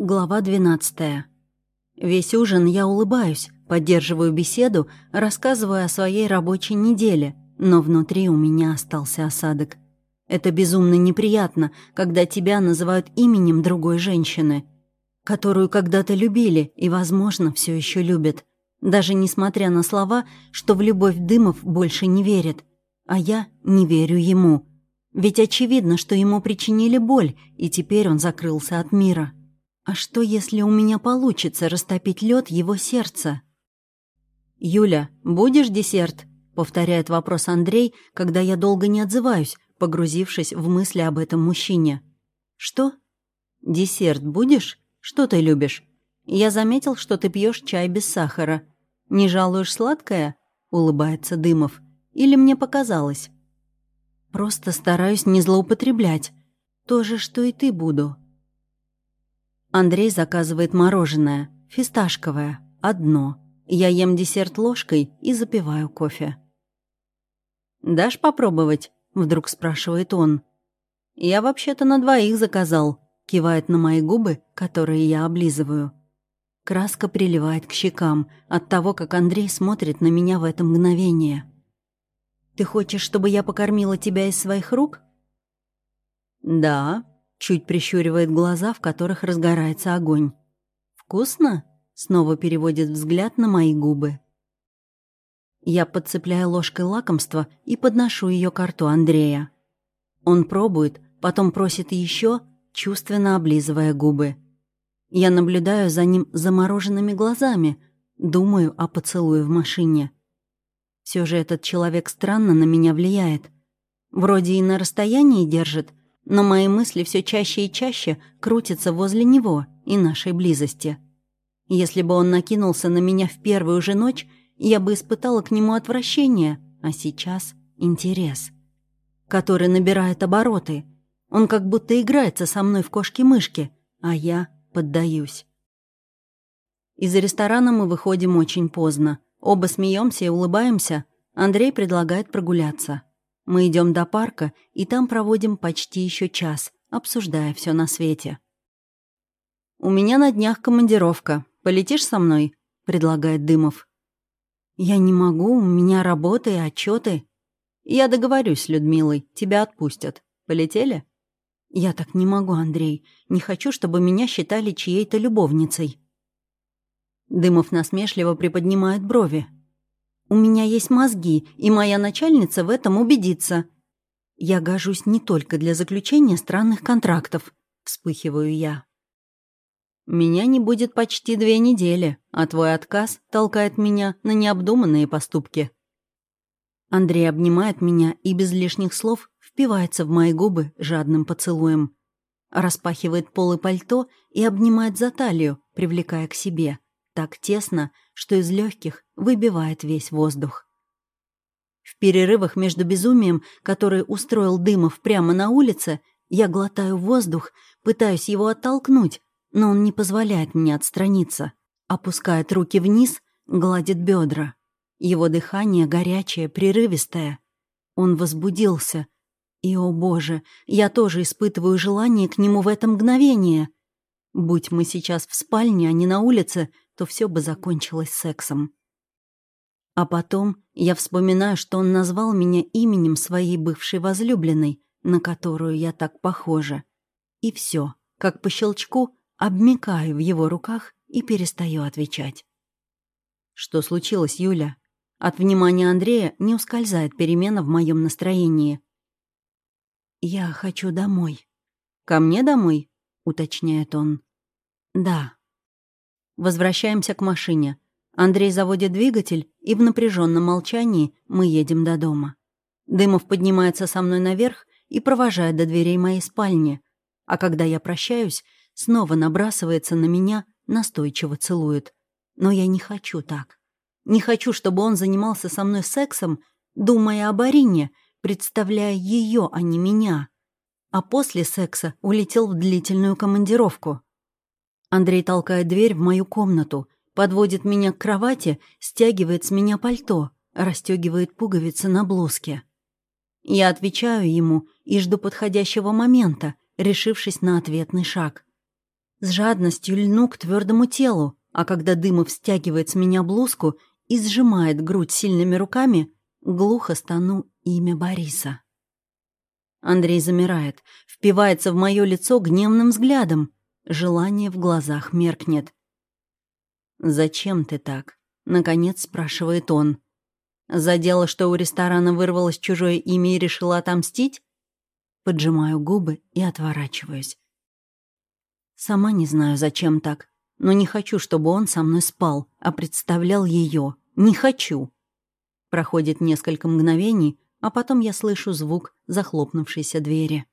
Глава 12. Весь ужин я улыбаюсь, поддерживаю беседу, рассказываю о своей рабочей неделе, но внутри у меня остался осадок. Это безумно неприятно, когда тебя называют именем другой женщины, которую когда-то любили и, возможно, все еще любят. Даже несмотря на слова, что в любовь Дымов больше не верит. А я не верю ему. Ведь очевидно, что ему причинили боль, и теперь он закрылся от мира. А что, если у меня получится растопить лед его сердца? «Юля, будешь десерт?» — повторяет вопрос Андрей, когда я долго не отзываюсь, погрузившись в мысли об этом мужчине. «Что?» «Десерт будешь? Что ты любишь?» «Я заметил, что ты пьешь чай без сахара. Не жалуешь сладкое?» — улыбается Дымов. «Или мне показалось?» «Просто стараюсь не злоупотреблять. То же, что и ты буду». Андрей заказывает мороженое, фисташковое, одно. Я ем десерт ложкой и запиваю кофе. «Дашь попробовать?» — вдруг спрашивает он. «Я вообще-то на двоих заказал», — кивает на мои губы, которые я облизываю. Краска приливает к щекам от того, как Андрей смотрит на меня в это мгновение. «Ты хочешь, чтобы я покормила тебя из своих рук?» «Да», Чуть прищуривает глаза, в которых разгорается огонь. «Вкусно?» — снова переводит взгляд на мои губы. Я подцепляю ложкой лакомство и подношу ее к рту Андрея. Он пробует, потом просит еще, чувственно облизывая губы. Я наблюдаю за ним замороженными глазами, думаю о поцелуе в машине. Все же этот человек странно на меня влияет. Вроде и на расстоянии держит, но мои мысли все чаще и чаще крутятся возле него и нашей близости. Если бы он накинулся на меня в первую же ночь, я бы испытала к нему отвращение, а сейчас интерес, который набирает обороты. Он как будто играется со мной в кошки-мышки, а я поддаюсь. Из ресторана мы выходим очень поздно. Оба смеемся и улыбаемся. Андрей предлагает прогуляться. Мы идем до парка и там проводим почти еще час, обсуждая все на свете. «У меня на днях командировка. Полетишь со мной?» — предлагает Дымов. «Я не могу, у меня работа и отчеты. «Я договорюсь с Людмилой, тебя отпустят. Полетели?» «Я так не могу, Андрей. Не хочу, чтобы меня считали чьей-то любовницей». Дымов насмешливо приподнимает брови. У меня есть мозги, и моя начальница в этом убедится. Я гожусь не только для заключения странных контрактов, вспыхиваю я. Меня не будет почти две недели, а твой отказ толкает меня на необдуманные поступки. Андрей обнимает меня и без лишних слов впивается в мои губы жадным поцелуем. Распахивает полы пальто и обнимает за талию, привлекая к себе. Так тесно, что из легких выбивает весь воздух. В перерывах между безумием, который устроил Дымов прямо на улице, я глотаю воздух, пытаюсь его оттолкнуть, но он не позволяет мне отстраниться. Опускает руки вниз, гладит бедра. Его дыхание горячее, прерывистое. Он возбудился. И, о боже, я тоже испытываю желание к нему в это мгновение. Будь мы сейчас в спальне, а не на улице, то все бы закончилось сексом. А потом я вспоминаю, что он назвал меня именем своей бывшей возлюбленной, на которую я так похожа. И все, как по щелчку, обмикаю в его руках и перестаю отвечать. Что случилось, Юля? От внимания Андрея не ускользает перемена в моем настроении. «Я хочу домой». «Ко мне домой?» — уточняет он. «Да». Возвращаемся к машине. Андрей заводит двигатель, и в напряженном молчании мы едем до дома. Дымов поднимается со мной наверх и провожает до дверей моей спальни. А когда я прощаюсь, снова набрасывается на меня, настойчиво целует. Но я не хочу так. Не хочу, чтобы он занимался со мной сексом, думая об Арине, представляя ее, а не меня. А после секса улетел в длительную командировку. Андрей толкает дверь в мою комнату, подводит меня к кровати, стягивает с меня пальто, расстегивает пуговицы на блузке. Я отвечаю ему и жду подходящего момента, решившись на ответный шаг. С жадностью льну к твердому телу, а когда Дымов стягивает с меня блузку и сжимает грудь сильными руками, глухо стану имя Бориса. Андрей замирает, впивается в мое лицо гневным взглядом. Желание в глазах меркнет. «Зачем ты так?» — наконец спрашивает он. «За дело, что у ресторана вырвалось чужое имя и решила отомстить?» Поджимаю губы и отворачиваюсь. Сама не знаю, зачем так, но не хочу, чтобы он со мной спал, а представлял ее. Не хочу. Проходит несколько мгновений, а потом я слышу звук захлопнувшейся двери.